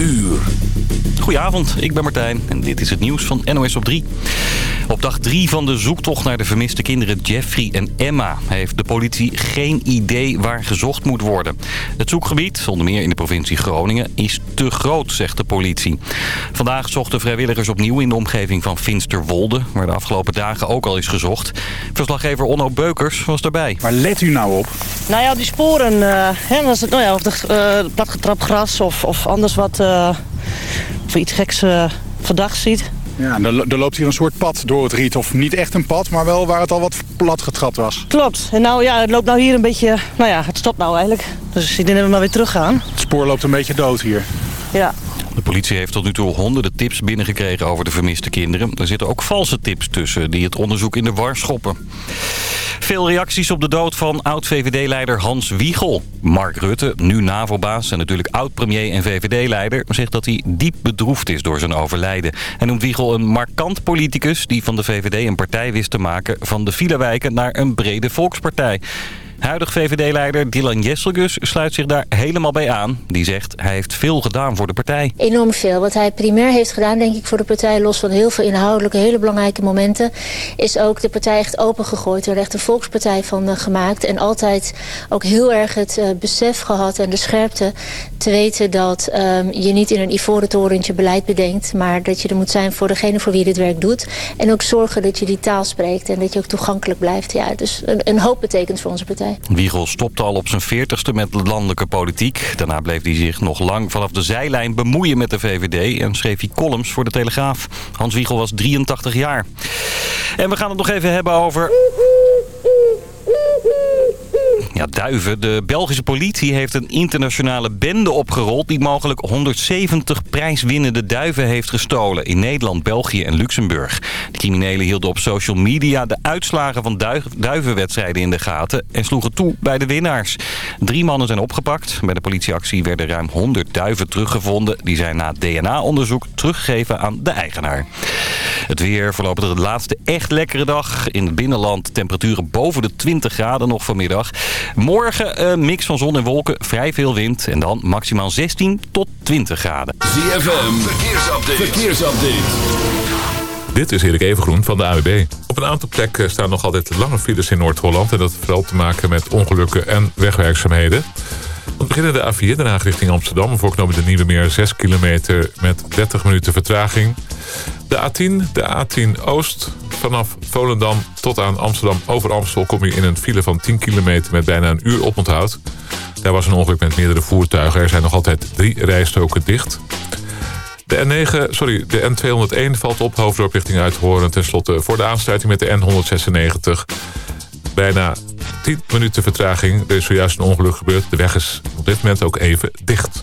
uur. Goedenavond, ik ben Martijn en dit is het nieuws van NOS op 3. Op dag 3 van de zoektocht naar de vermiste kinderen Jeffrey en Emma... heeft de politie geen idee waar gezocht moet worden. Het zoekgebied, onder meer in de provincie Groningen, is te groot, zegt de politie. Vandaag zochten vrijwilligers opnieuw in de omgeving van Finsterwolde... waar de afgelopen dagen ook al is gezocht. Verslaggever Onno Beukers was erbij. Waar let u nou op? Nou ja, die sporen, uh, hè, als het, nou ja, of de, uh, platgetrapt gras of, of anders wat... Uh, of iets geks uh, verdacht ziet. Ja, er, er, loopt hier een soort pad door het riet. Of niet echt een pad, maar wel waar het al wat plat getrapt was. Klopt. En nou ja, het loopt nou hier een beetje... Nou ja, het stopt nou eigenlijk. Dus ik denk dat we maar weer teruggaan. Het spoor loopt een beetje dood hier. Ja. De politie heeft tot nu toe honderden tips binnengekregen over de vermiste kinderen. Er zitten ook valse tips tussen die het onderzoek in de war schoppen. Veel reacties op de dood van oud-VVD-leider Hans Wiegel. Mark Rutte, nu NAVO-baas en natuurlijk oud-premier en VVD-leider... zegt dat hij diep bedroefd is door zijn overlijden. Hij noemt Wiegel een markant politicus... die van de VVD een partij wist te maken van de filewijken naar een brede volkspartij. Huidig VVD-leider Dylan Jesselgus sluit zich daar helemaal bij aan. Die zegt hij heeft veel gedaan voor de partij. Enorm veel. Wat hij primair heeft gedaan denk ik voor de partij... los van heel veel inhoudelijke, hele belangrijke momenten... is ook de partij echt opengegooid. Er echt een volkspartij van uh, gemaakt. En altijd ook heel erg het uh, besef gehad en de scherpte... te weten dat um, je niet in een ivoren torentje beleid bedenkt... maar dat je er moet zijn voor degene voor wie dit werk doet. En ook zorgen dat je die taal spreekt en dat je ook toegankelijk blijft. Ja, dus een, een hoop betekent voor onze partij. Wiegel stopte al op zijn veertigste met landelijke politiek. Daarna bleef hij zich nog lang vanaf de zijlijn bemoeien met de VVD... en schreef hij columns voor de Telegraaf. Hans Wiegel was 83 jaar. En we gaan het nog even hebben over... Ja, duiven. De Belgische politie heeft een internationale bende opgerold... die mogelijk 170 prijswinnende duiven heeft gestolen... in Nederland, België en Luxemburg. De criminelen hielden op social media de uitslagen van duivenwedstrijden in de gaten... en sloegen toe bij de winnaars. Drie mannen zijn opgepakt. Bij de politieactie werden ruim 100 duiven teruggevonden. Die zijn na DNA-onderzoek teruggegeven aan de eigenaar. Het weer voorlopig de laatste echt lekkere dag. In het binnenland temperaturen boven de 20 graden nog vanmiddag. Morgen een mix van zon en wolken, vrij veel wind. En dan maximaal 16 tot 20 graden. ZFM, verkeersupdate. verkeersupdate. Dit is Erik Evengroen van de AWB. Op een aantal plekken staan nog altijd lange files in Noord-Holland. En dat heeft vooral te maken met ongelukken en wegwerkzaamheden. We beginnen de A4, Den Haag richting Amsterdam. Voorknomen de Nieuwe Meer 6 kilometer met 30 minuten vertraging. De A10, de A10 Oost. Vanaf Volendam tot aan Amsterdam over Amstel kom je in een file van 10 kilometer met bijna een uur oponthoud. Daar was een ongeluk met meerdere voertuigen. Er zijn nog altijd drie rijstroken dicht. De N9, sorry, de N201 valt op hoofddorp richting Uithoorn. Ten slotte voor de aansluiting met de N196. Bijna 10 minuten vertraging. Er is zojuist een ongeluk gebeurd. De weg is op dit moment ook even dicht.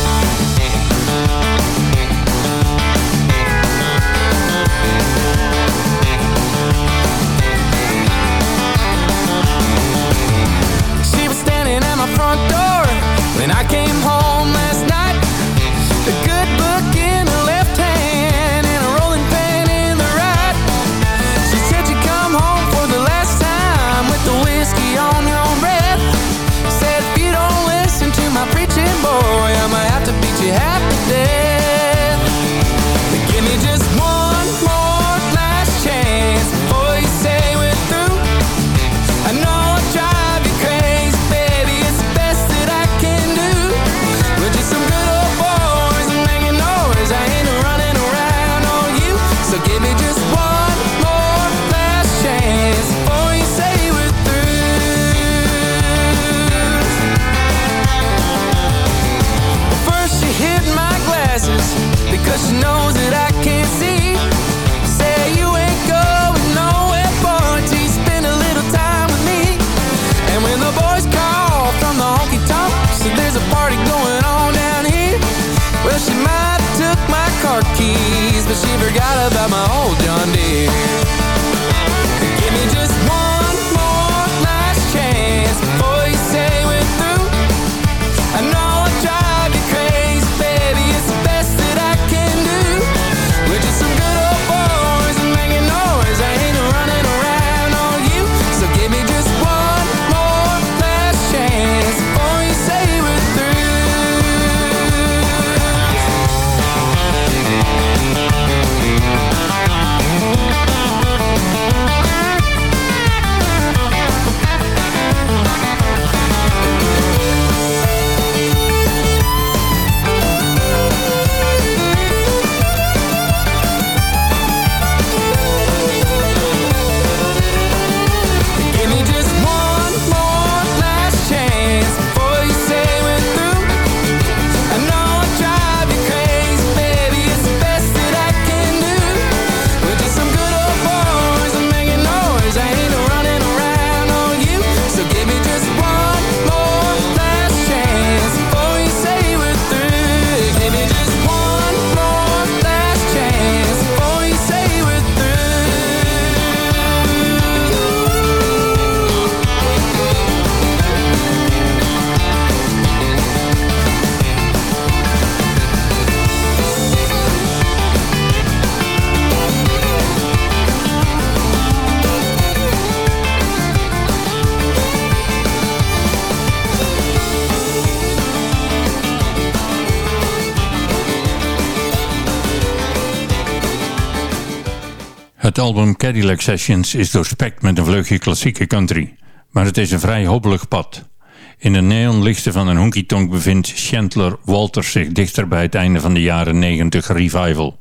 album Cadillac Sessions is doorspekt met een vleugje klassieke country. Maar het is een vrij hobbelig pad. In de neonlichten van een honky-tonk bevindt Chandler Walters zich dichter bij het einde van de jaren 90 revival.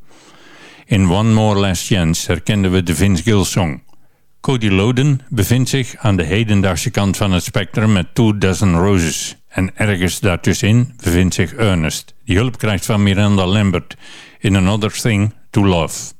In One More Last Chance herkenden we de Vince Gill song. Cody Loden bevindt zich aan de hedendaagse kant van het spectrum met Two Dozen Roses. En ergens daartussenin bevindt zich Ernest, die hulp krijgt van Miranda Lambert in Another Thing to Love.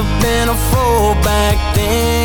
have been a fool back then.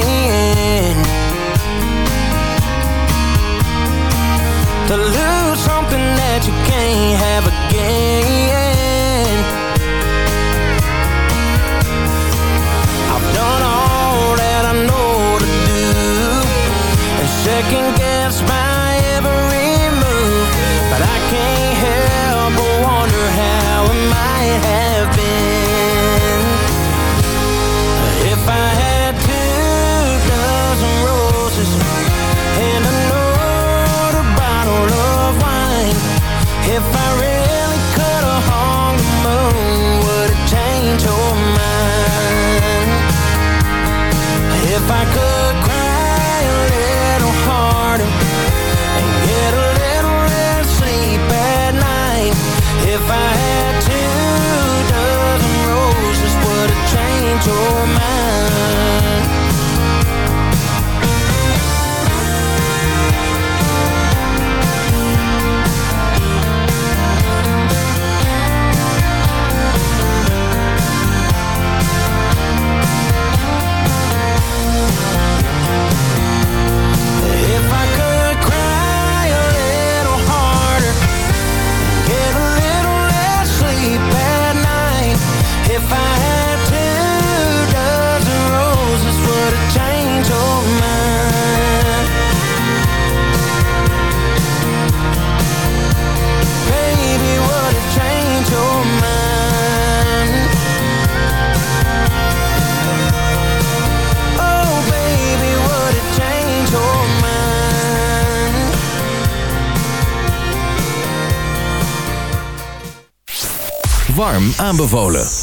aanbevolen.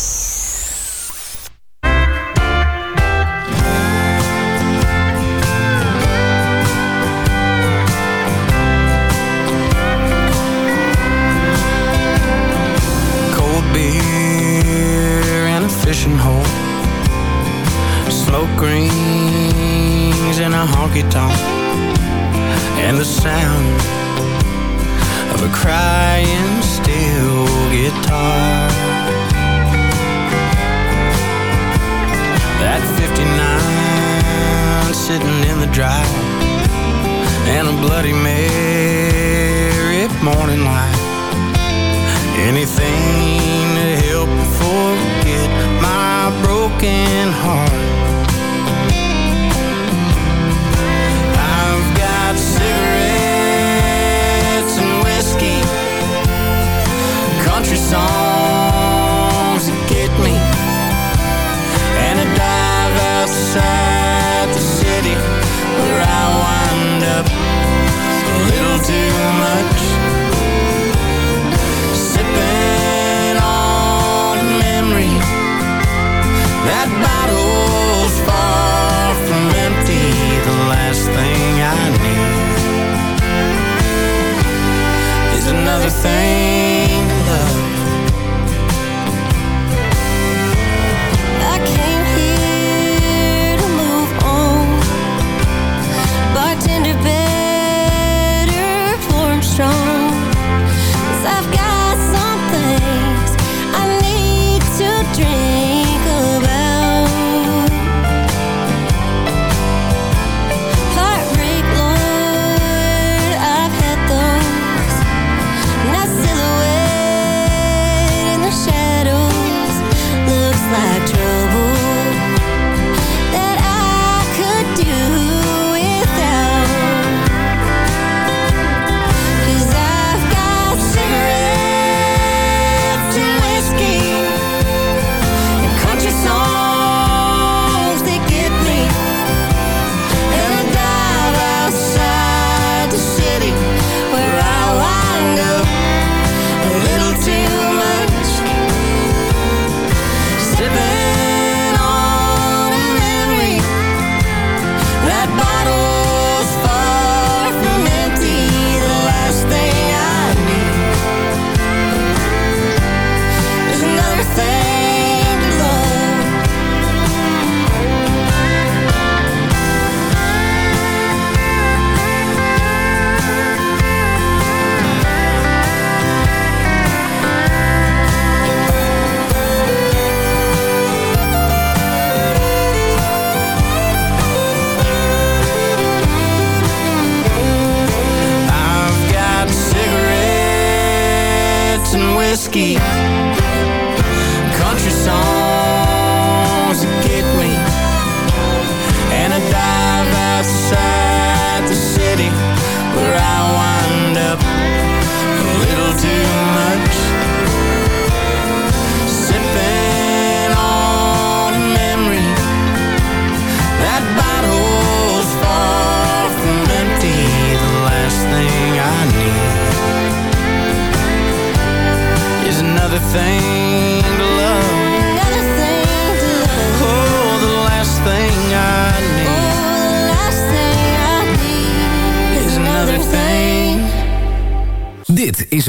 and a Bloody Mary morning light. Anything to help forget my broken heart Thing.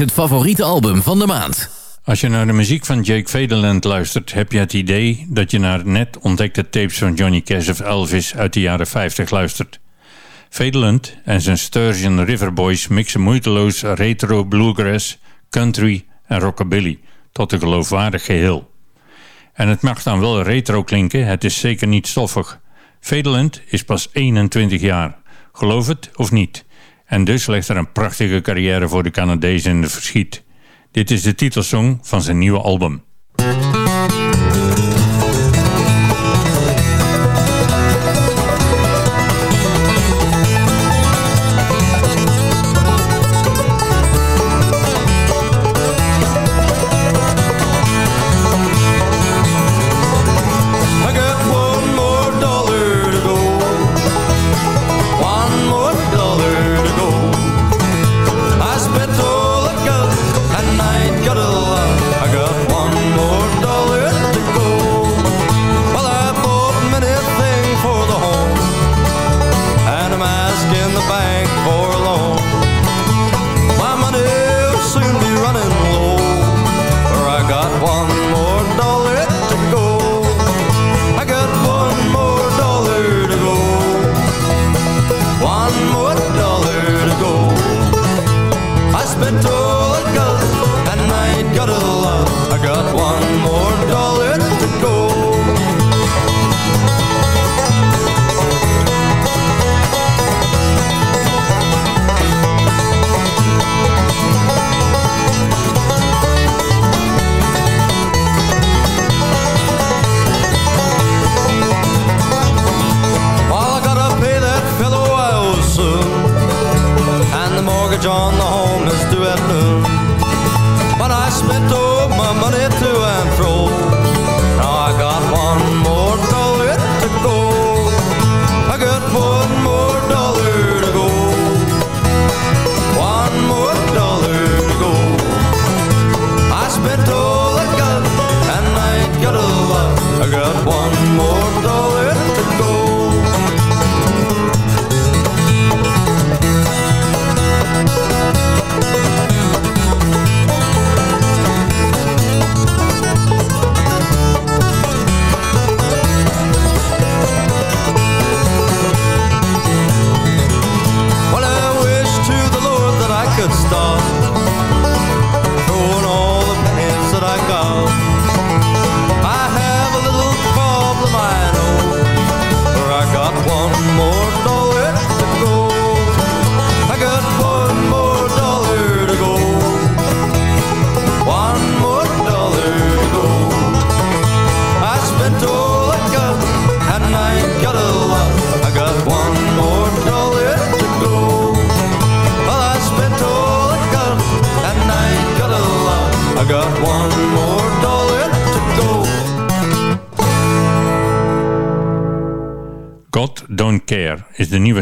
het favoriete album van de maand. Als je naar de muziek van Jake Federland luistert, heb je het idee dat je naar net ontdekte tapes van Johnny Cash of Elvis uit de jaren 50 luistert. Federland en zijn Sturgeon River Boys mixen moeiteloos retro bluegrass, country en rockabilly tot een geloofwaardig geheel. En het mag dan wel retro klinken, het is zeker niet stoffig. Federland is pas 21 jaar, geloof het of niet. En dus legt er een prachtige carrière voor de Canadezen in de verschiet. Dit is de titelsong van zijn nieuwe album.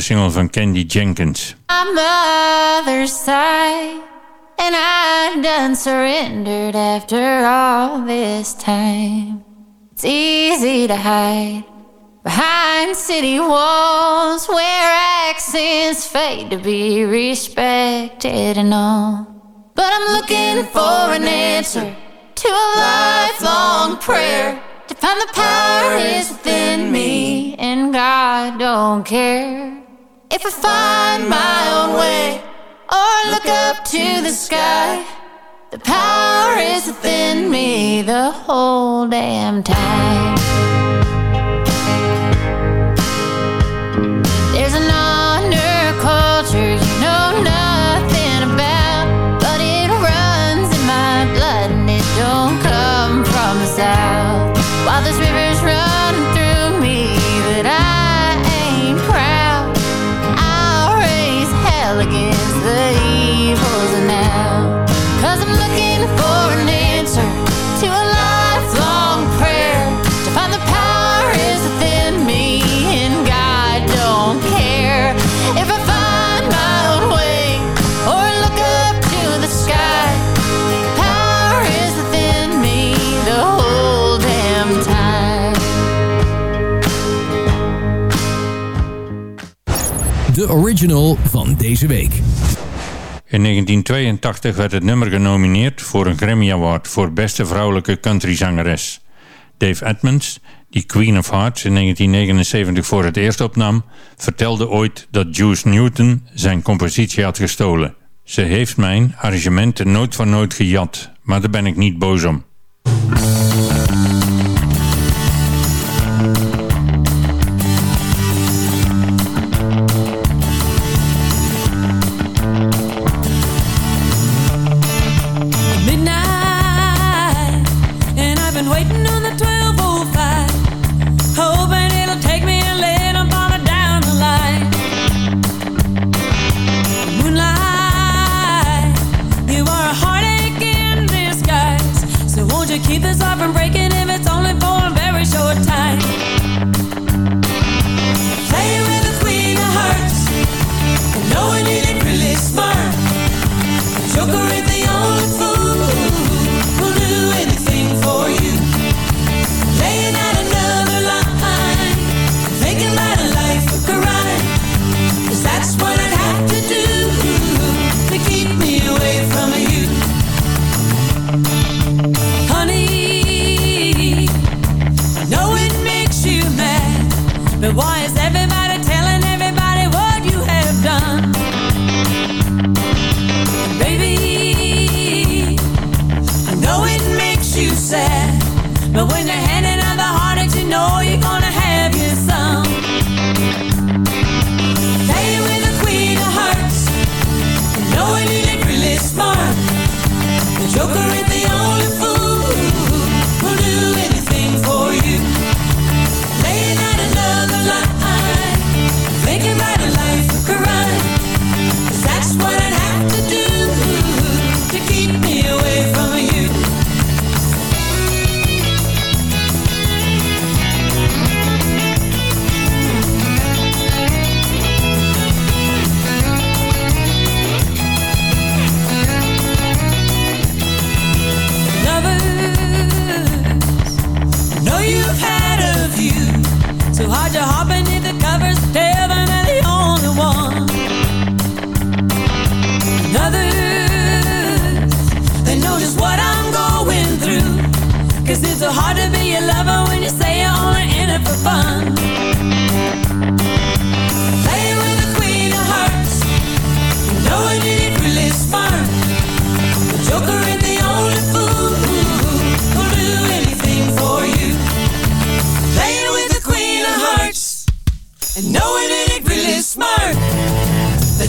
nieuwe single van Candy Jenkins. My mother's side And I've done surrendered after all this time It's easy to hide Behind city walls where accents fade to be respected and all. But I'm looking for an answer to a lifelong prayer original van deze week. In 1982 werd het nummer genomineerd voor een Grammy Award voor beste vrouwelijke countryzangeres. Dave Edmonds, die Queen of Hearts in 1979 voor het eerst opnam, vertelde ooit dat Juice Newton zijn compositie had gestolen. Ze heeft mijn arrangementen nooit van nooit gejat, maar daar ben ik niet boos om.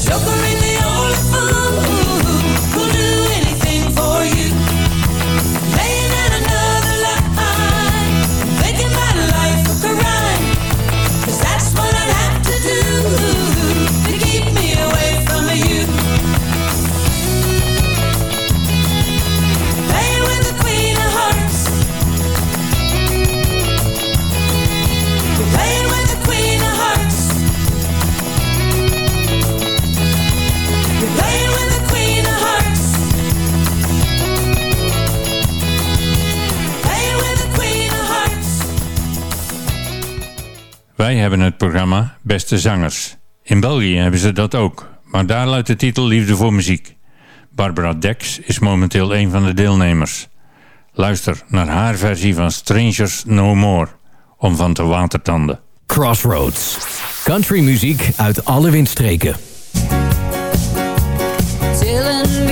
Joker ain't the only fool hebben het programma Beste Zangers. In België hebben ze dat ook, maar daar luidt de titel Liefde voor Muziek. Barbara Dex is momenteel een van de deelnemers. Luister naar haar versie van Strangers No More, om van te watertanden. Crossroads. Country muziek uit alle windstreken. telling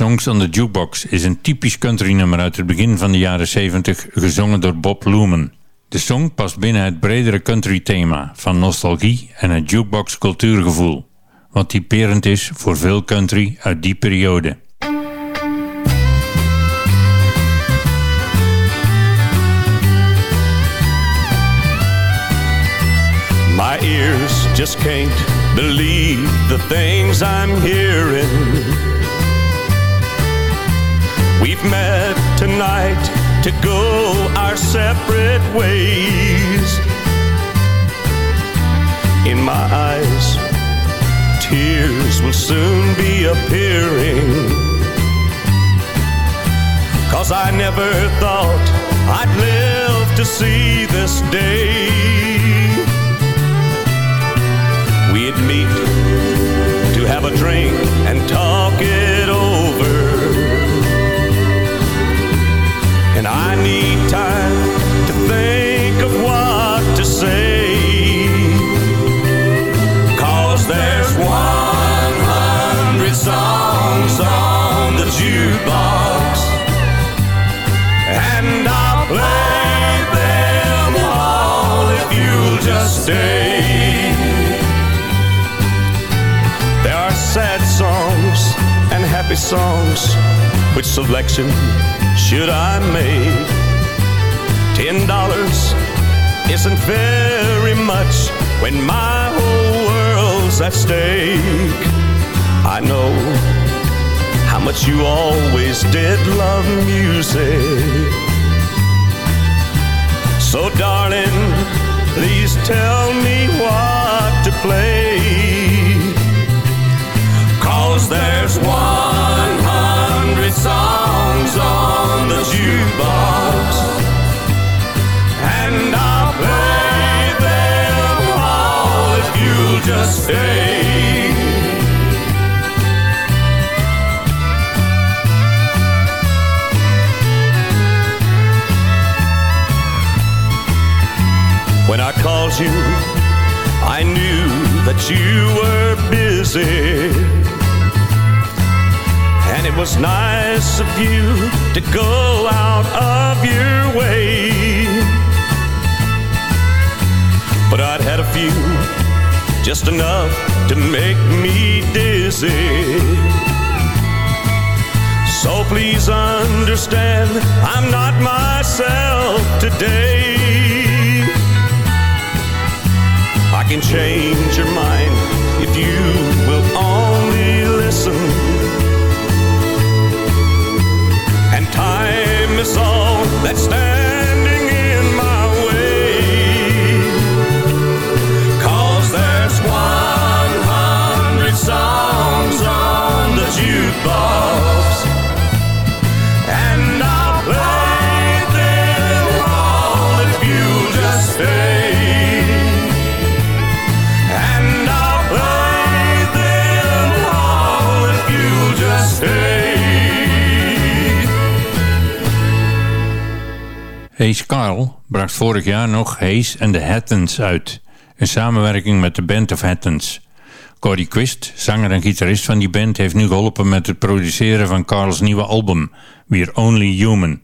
Songs on the Jukebox is een typisch countrynummer uit het begin van de jaren 70, gezongen door Bob Lumen. De song past binnen het bredere country thema van nostalgie en het jukebox cultuurgevoel, wat typerend is voor veel country uit die periode. My ears just can't believe the things I'm hearing. We've met tonight to go our separate ways. In my eyes, tears will soon be appearing. Cause I never thought I'd live to see this day. We'd meet to have a drink and talk it stay. There are sad songs and happy songs. Which selection should I make? Ten dollars isn't very much when my whole world's at stake. I know how much you always did love music. So, darling, please tell me what to play. Cause there's 100 songs on the jukebox, and I'll play them all if you'll just stay. You, I knew that you were busy. And it was nice of you to go out of your way. But I'd had a few, just enough to make me dizzy. So please understand, I'm not myself today. Can change your mind if you will only listen. And time is all that's standing Hayes Carl bracht vorig jaar nog Hayes and the Hattons uit. Een samenwerking met de Band of Hattons. Cody Quist, zanger en gitarist van die band, heeft nu geholpen met het produceren van Carl's nieuwe album, We're Only Human.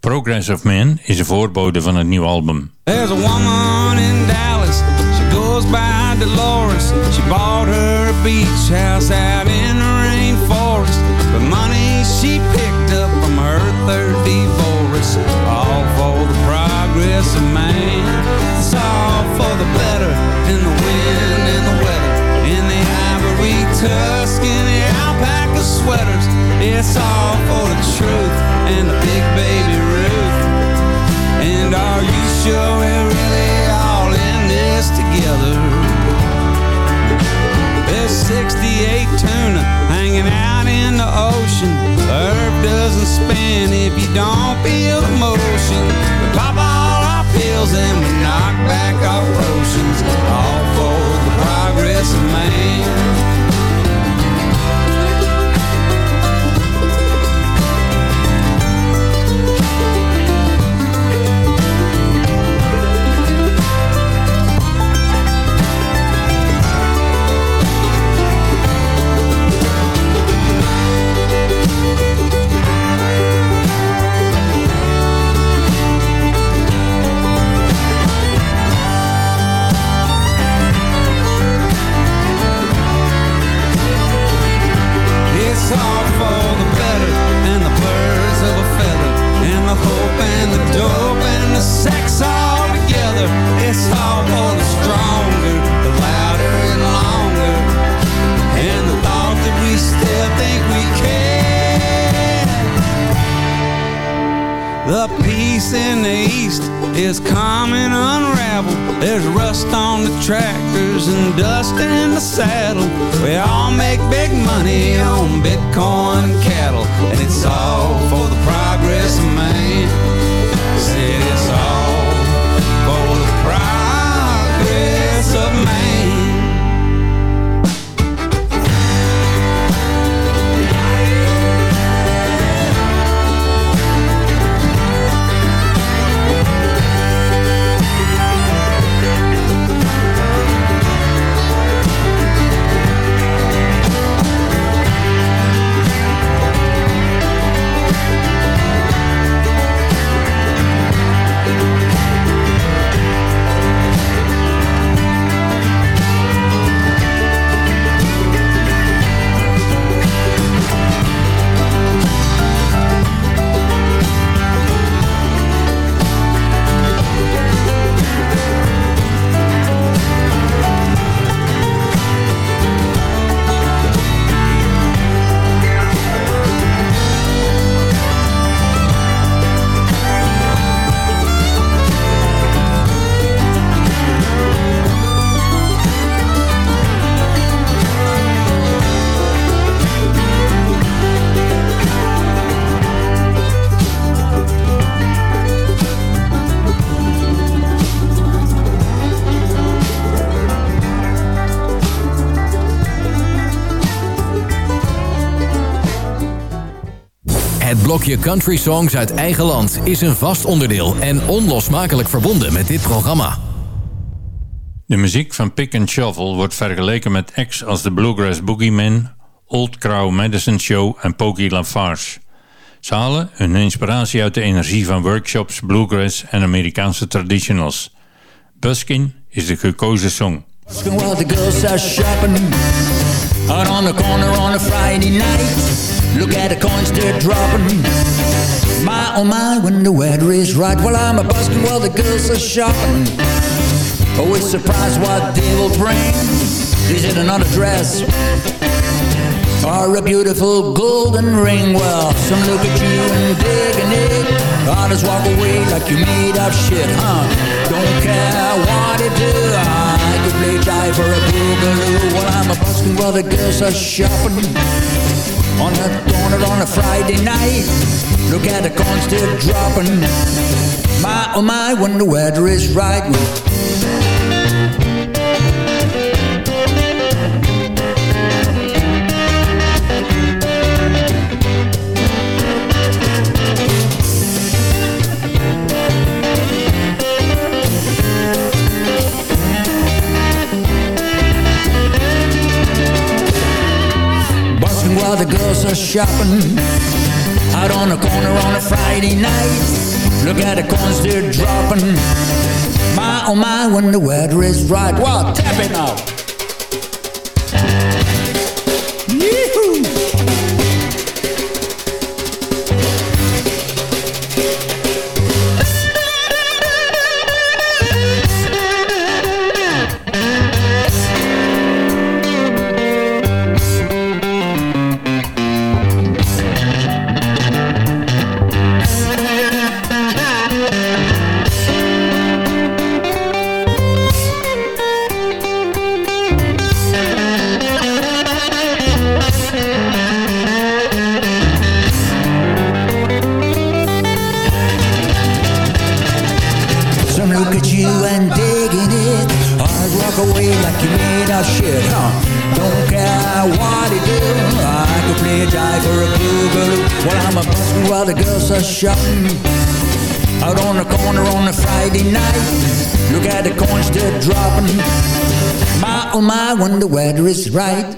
Progress of Man is een voorbode van het nieuwe album. There's a woman in Dallas. She goes by Dolores. She bought her beach house out in the rainforest. The money she picked up from her third divorce. It's all for the truth and the big baby Ruth. And are you sure we're really all in this together? There's 68 tuna hanging out in the ocean. The herb doesn't spin if you don't feel the motion. We pop all our pills and blokje country songs uit eigen land is een vast onderdeel en onlosmakelijk verbonden met dit programma. De muziek van Pick and Shovel wordt vergeleken met acts als de Bluegrass Boogeyman, Old Crow Medicine Show en Pokey Lafarge. Ze halen hun inspiratie uit de energie van workshops, bluegrass en Amerikaanse traditionals. Buskin is de gekozen song. While the girls are shopping out on the corner on a Friday night. Look at the coins they're dropping. My oh my, when the weather is right. While I'm a busking while the girls are shopping. Always surprised what they will bring. Is it another dress? Or a beautiful golden ring? Well, some look at you and digging it. Others walk away like you made of shit, huh? Don't care what they do. I could play jive for a boogaloo while I'm a busking while the girls are shopping. On the corner on a Friday night. Look at the coins they're dropping. My oh my, when the weather is right. The shopping Out on the corner on a Friday night. Look at the coins they're dropping. My oh my when the weather is right. Well tap it now what you do? I could play a jive for a boogaloo While I'm a busting while the girls are shopping Out on the corner on a Friday night. Look at the coins they're dropping. My oh my when the weather is right.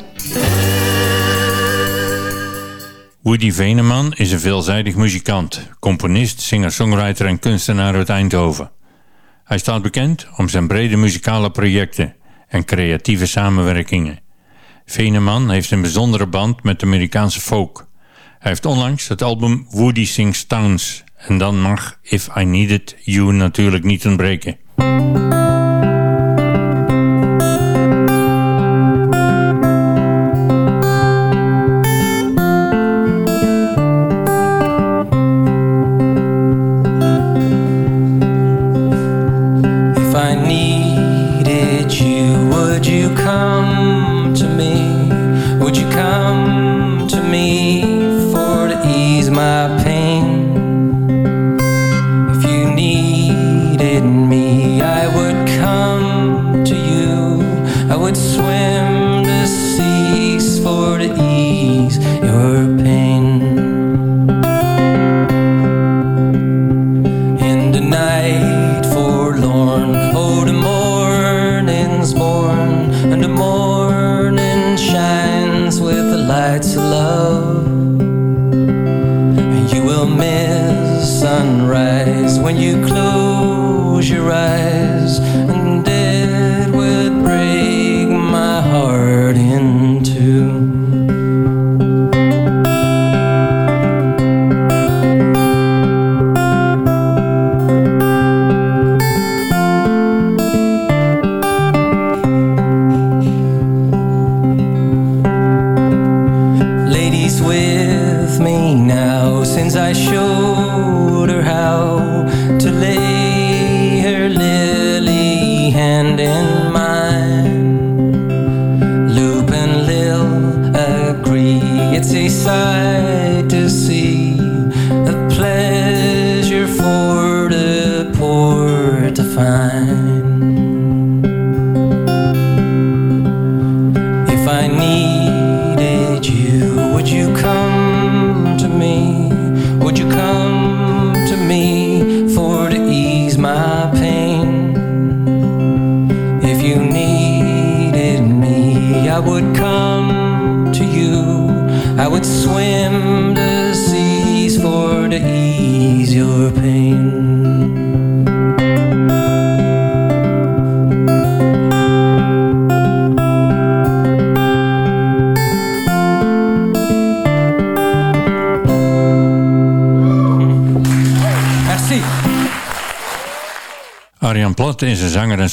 Woody Veneman is een veelzijdig muzikant, componist, singer-songwriter en kunstenaar uit Eindhoven. Hij staat bekend om zijn brede muzikale projecten en creatieve samenwerkingen. Veneman heeft een bijzondere band met de Amerikaanse folk. Hij heeft onlangs het album Woody Sings Towns en dan mag If I Needed You natuurlijk niet ontbreken.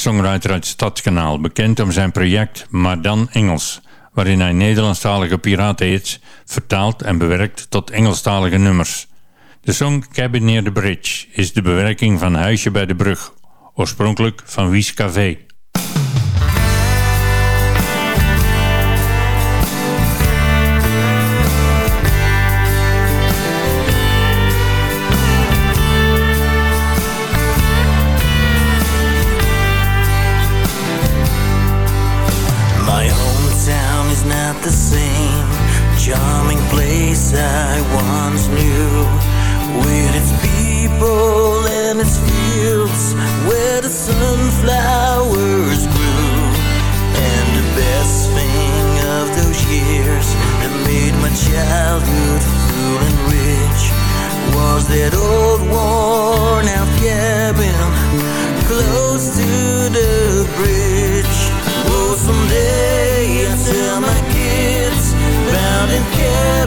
singer-songwriter uit Stadskanaal, bekend om zijn project Maar Dan Engels, waarin hij Nederlandstalige piratenhits vertaalt en bewerkt tot Engelstalige nummers. De song Cabin Near the Bridge is de bewerking van Huisje bij de Brug, oorspronkelijk van Wies Café. I once knew. With its people and its fields where the sunflowers grew. And the best thing of those years that made my childhood full and rich was that old worn out cabin close to the bridge.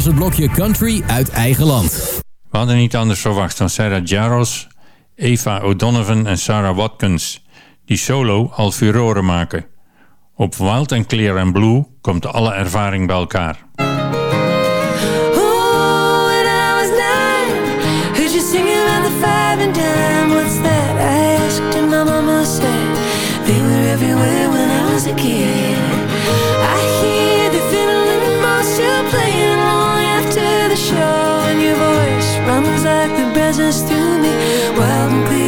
was het blokje country uit eigen land. We hadden niet anders verwacht dan Sarah Jaros, Eva O'Donovan en Sarah Watkins, die solo al furoren maken. Op Wild and Clear and Blue komt alle ervaring bij elkaar. Well.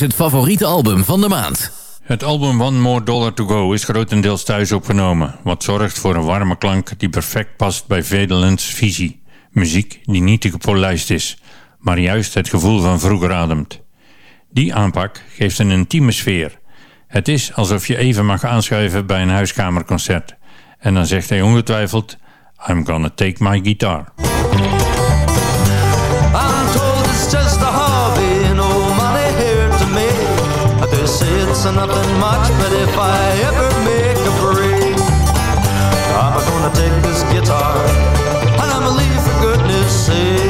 is het favoriete album van de maand. Het album One More Dollar To Go is grotendeels thuis opgenomen... wat zorgt voor een warme klank die perfect past bij Vedelens visie. Muziek die niet te gepolijst is, maar juist het gevoel van vroeger ademt. Die aanpak geeft een intieme sfeer. Het is alsof je even mag aanschuiven bij een huiskamerconcert. En dan zegt hij ongetwijfeld... I'm gonna take my guitar. fuss or nothing much, but if I ever make a break, I'm gonna take this guitar and I'm gonna leave for goodness sake.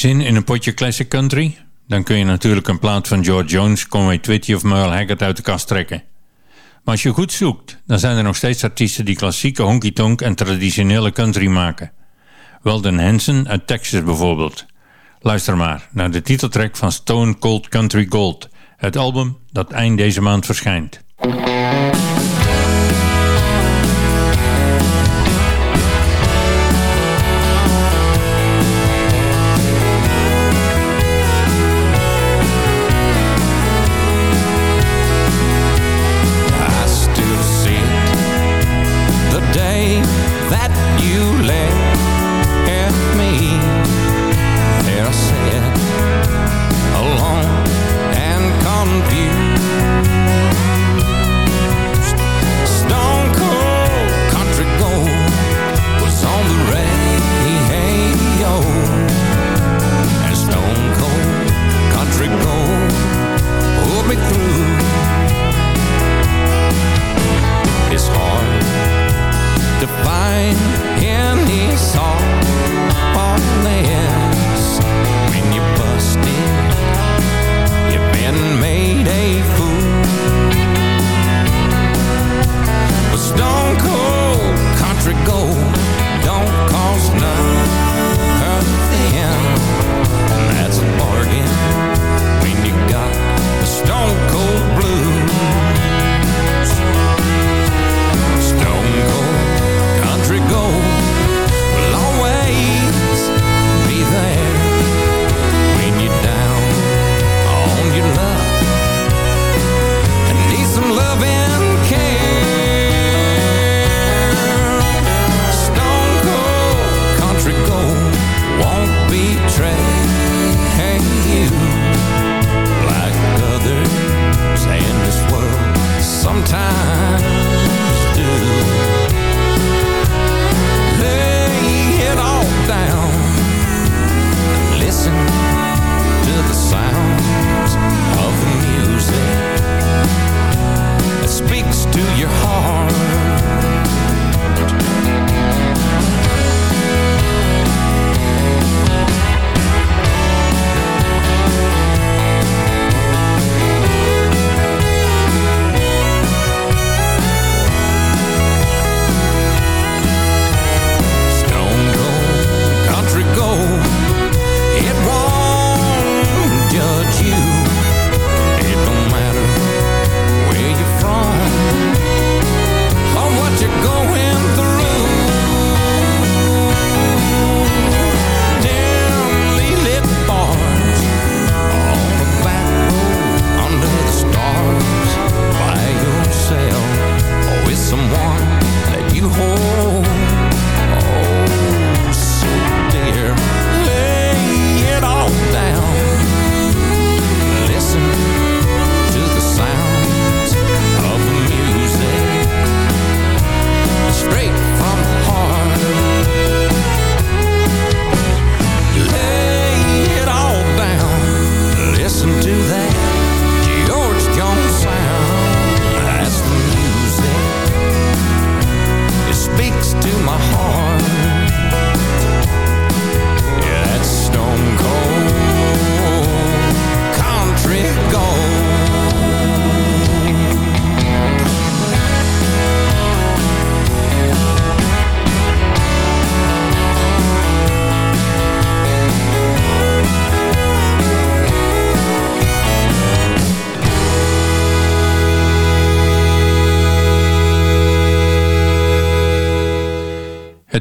Zin in een potje classic country? Dan kun je natuurlijk een plaat van George Jones, Conway Twitty of Merle Haggard uit de kast trekken. Maar als je goed zoekt, dan zijn er nog steeds artiesten die klassieke honky-tonk en traditionele country maken. Weldon Hansen uit Texas bijvoorbeeld. Luister maar naar de titeltrack van Stone Cold Country Gold, het album dat eind deze maand verschijnt.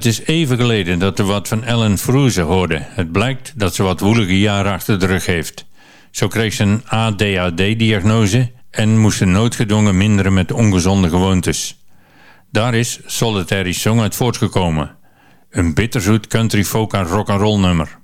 is even geleden dat we wat van Ellen Froese hoorden. Het blijkt dat ze wat woelige jaren achter de rug heeft. Zo kreeg ze een ADHD-diagnose en moest ze noodgedwongen minderen met ongezonde gewoontes. Daar is Solitary Song uit voortgekomen. Een bitterzoet country folk en rock'n'roll nummer.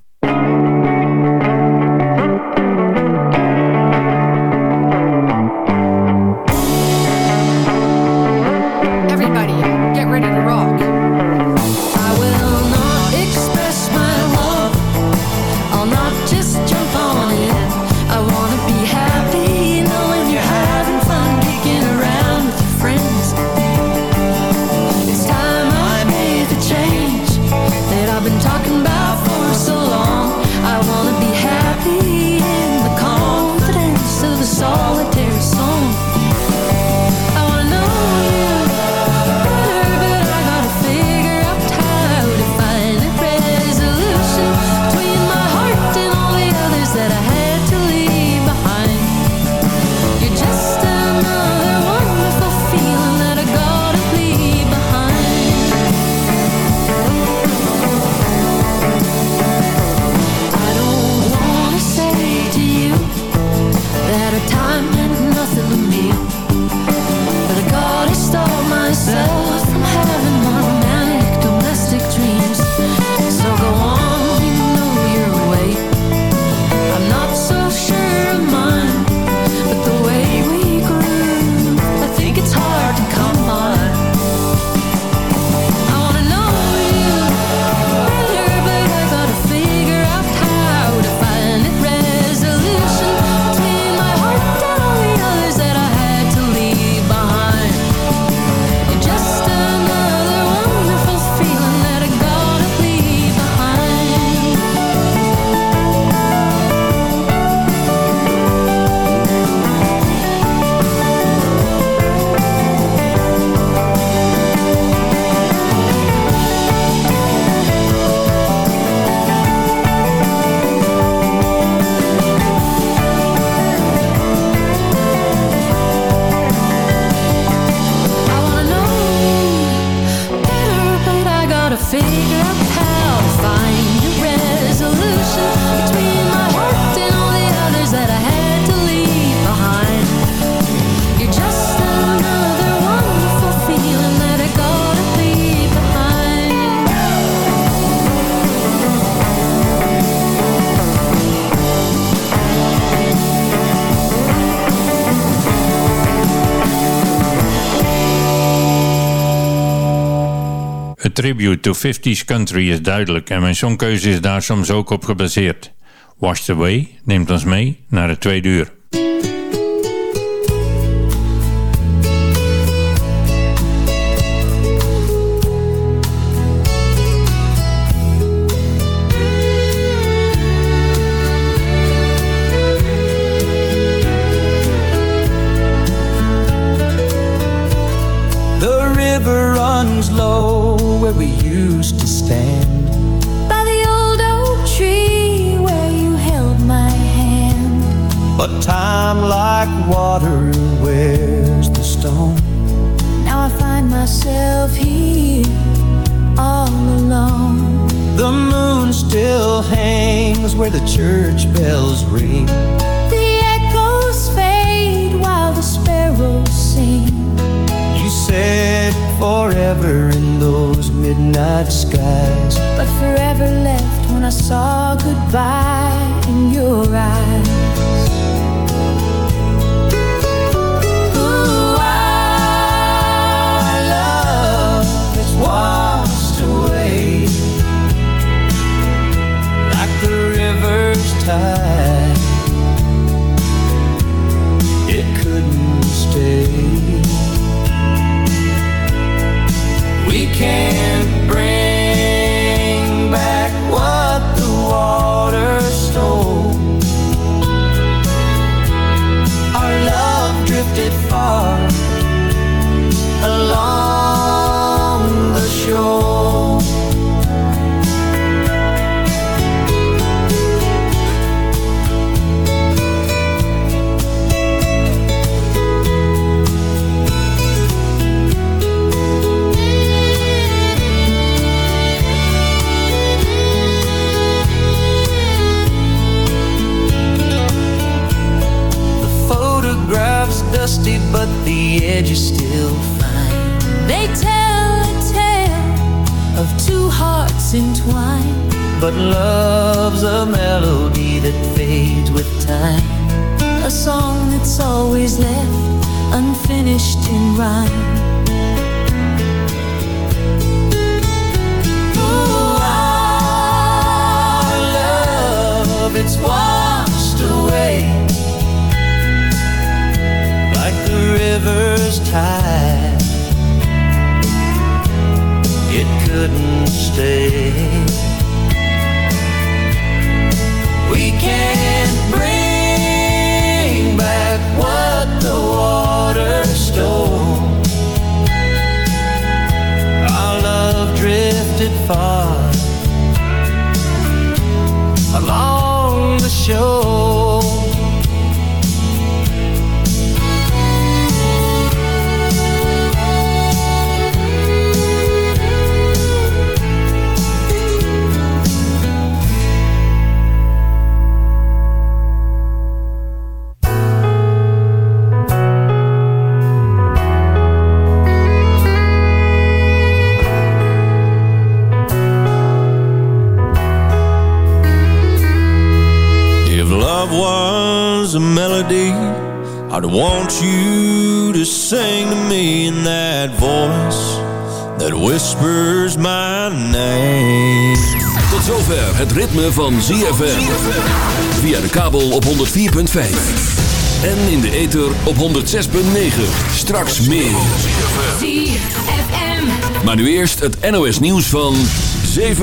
Tribute to 50s country is duidelijk en mijn songkeuze is daar soms ook op gebaseerd. Washed Away neemt ons mee naar het tweede uur. The river runs low where we used to stand. By the old oak tree where you held my hand. But time like water wears the stone. Now I find myself here all alone. The moon still hangs where the church bells ring. The echoes fade while the sparrows sing. You said forever in those midnight skies. But forever left when I saw goodbye in your eyes. Ooh, our love washed away like the river's tide. It couldn't stay. We can't dusty, but the edge is still fine. They tell a tale of two hearts entwined. But love's a melody that fades with time. A song that's always left unfinished in rhyme. Ooh, our love, it's washed away river's tide. It couldn't stay. We can't bring back what the water stole. Our love drifted far along the shore. I'd want you to sing to me in that voice that whispers my name. Tot zover het ritme van ZFM. Via de kabel op 104.5. En in de ether op 106.9. Straks meer. Maar nu eerst het NOS nieuws van 7